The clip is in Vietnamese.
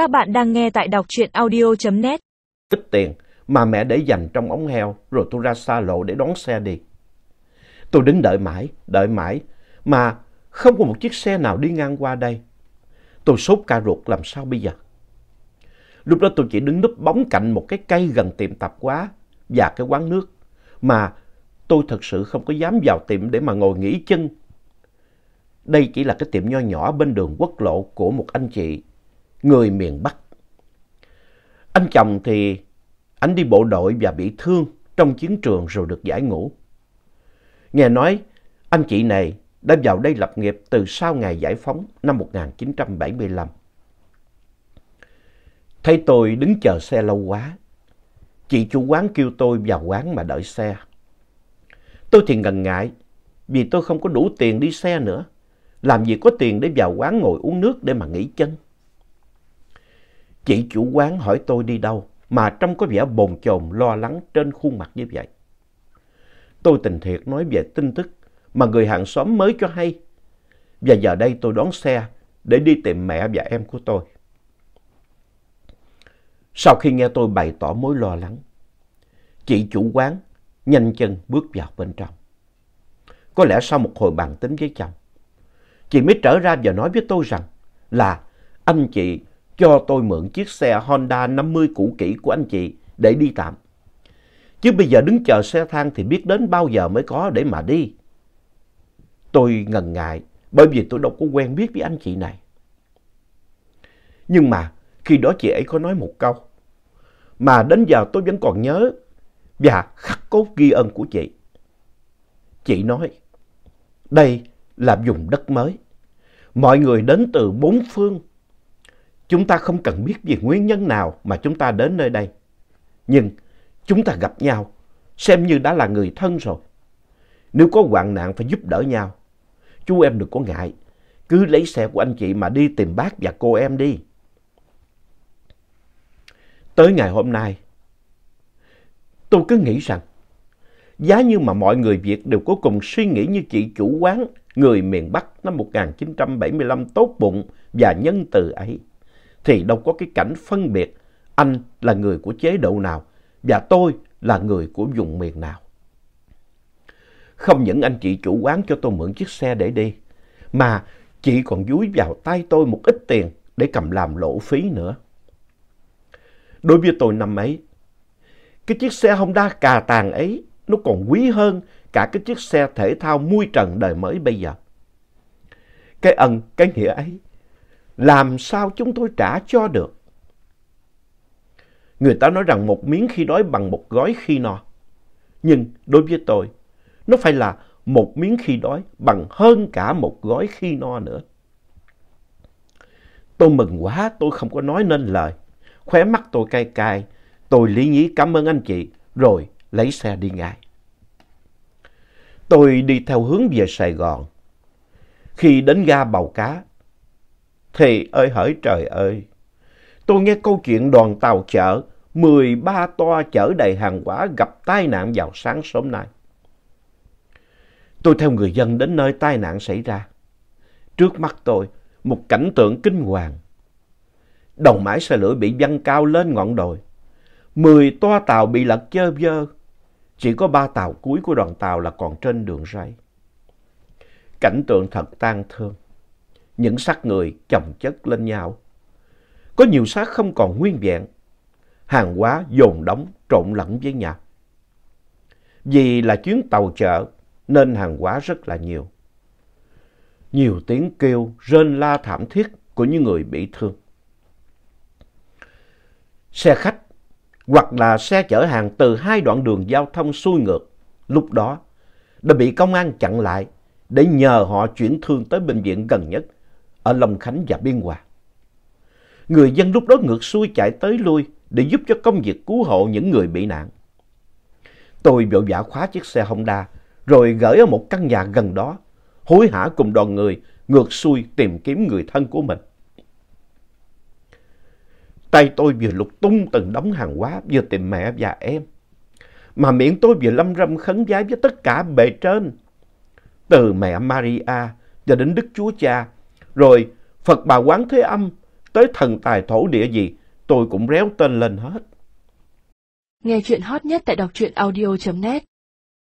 Các bạn đang nghe tại đọc truyện audio.net. Ít tiền mà mẹ để dành trong ống heo rồi tôi ra xa lộ để đón xe đi. Tôi đứng đợi mãi, đợi mãi mà không có một chiếc xe nào đi ngang qua đây. Tôi sốt ca ruột làm sao bây giờ? Lúc đó tôi chỉ đứng núp bóng cạnh một cái cây gần tiệm tạp hóa và cái quán nước mà tôi thật sự không có dám vào tiệm để mà ngồi nghỉ chân. Đây chỉ là cái tiệm nho nhỏ bên đường quốc lộ của một anh chị, người miền Bắc. Anh chồng thì anh đi bộ đội và bị thương trong chiến trường rồi được giải ngũ. Nghe nói anh chị này đã vào đây lập nghiệp từ sau ngày giải phóng năm 1975. Thấy tôi đứng chờ xe lâu quá, chị chủ quán kêu tôi vào quán mà đợi xe. Tôi thì ngần ngại vì tôi không có đủ tiền đi xe nữa. Làm gì có tiền để vào quán ngồi uống nước để mà nghỉ chân. Chị chủ quán hỏi tôi đi đâu mà trông có vẻ bồn chồn lo lắng trên khuôn mặt như vậy. Tôi tình thiệt nói về tin tức mà người hàng xóm mới cho hay. Và giờ đây tôi đón xe để đi tìm mẹ và em của tôi. Sau khi nghe tôi bày tỏ mối lo lắng, chị chủ quán nhanh chân bước vào bên trong. Có lẽ sau một hồi bàn tính với chồng, chị mới trở ra và nói với tôi rằng là anh chị cho tôi mượn chiếc xe Honda 50 cũ kỹ của anh chị để đi tạm. Chứ bây giờ đứng chờ xe thang thì biết đến bao giờ mới có để mà đi. Tôi ngần ngại bởi vì tôi đâu có quen biết với anh chị này. Nhưng mà khi đó chị ấy có nói một câu mà đến giờ tôi vẫn còn nhớ và khắc cốt ghi ơn của chị. Chị nói, đây là vùng đất mới. Mọi người đến từ bốn phương. Chúng ta không cần biết về nguyên nhân nào mà chúng ta đến nơi đây. Nhưng chúng ta gặp nhau, xem như đã là người thân rồi. Nếu có hoạn nạn phải giúp đỡ nhau. Chú em đừng có ngại, cứ lấy xe của anh chị mà đi tìm bác và cô em đi. Tới ngày hôm nay, tôi cứ nghĩ rằng giá như mà mọi người Việt đều có cùng suy nghĩ như chị chủ quán người miền Bắc năm 1975 tốt bụng và nhân từ ấy, thì đâu có cái cảnh phân biệt anh là người của chế độ nào và tôi là người của vùng miền nào. Không những anh chị chủ quán cho tôi mượn chiếc xe để đi, mà chị còn dúi vào tay tôi một ít tiền để cầm làm lộ phí nữa. Đối với tôi năm ấy, cái chiếc xe Honda cà tàng ấy nó còn quý hơn cả cái chiếc xe thể thao mui trần đời mới bây giờ. Cái ân, cái nghĩa ấy, làm sao chúng tôi trả cho được? Người ta nói rằng một miếng khi đói bằng một gói khi no. Nhưng đối với tôi, nó phải là một miếng khi đói bằng hơn cả một gói khi no nữa. Tôi mừng quá, tôi không có nói nên lời. Khóe mắt tôi cay cay, tôi lý nhí cảm ơn anh chị, rồi lấy xe đi ngay. Tôi đi theo hướng về Sài Gòn. Khi đến ga Bầu Cá, thì ơi hỡi trời ơi, tôi nghe câu chuyện đoàn tàu chở 13 toa chở đầy hàng hóa gặp tai nạn vào sáng sớm nay. Tôi theo người dân đến nơi tai nạn xảy ra. Trước mắt tôi, một cảnh tượng kinh hoàng. Đầu mái xe lửa bị văng cao lên ngọn đồi. Mười toa tàu bị lật chơ vơ. Chỉ có ba tàu cuối của đoàn tàu là còn trên đường ray. Cảnh tượng thật tang thương. Những xác người chồng chất lên nhau. Có nhiều xác không còn nguyên vẹn. Hàng hóa dồn đóng trộn lẫn với nhau. Vì là chuyến tàu chợ nên hàng hóa rất là nhiều. Nhiều tiếng kêu rên la thảm thiết của những người bị thương. Xe khách hoặc là xe chở hàng từ hai đoạn đường giao thông xuôi ngược, lúc đó đã bị công an chặn lại để nhờ họ chuyển thương tới bệnh viện gần nhất ở Long Khánh và Biên Hòa. Người dân lúc đó ngược xuôi chạy tới lui để giúp cho công việc cứu hộ những người bị nạn. Tôi vội vã khóa chiếc xe Honda rồi gửi ở một căn nhà gần đó, hối hả cùng đoàn người ngược xuôi tìm kiếm người thân của mình. Tay tôi vừa lục tung từng đống hàng hóa vừa tìm mẹ và em. Mà miệng tôi vừa lâm râm khấn vái với tất cả bề trên. Từ mẹ Maria cho đến Đức Chúa Cha, rồi Phật Bà Quán Thế Âm, tới thần tài thổ địa gì, tôi cũng réo tên lên hết. Nghe chuyện hot nhất tại đọc truyện audio.net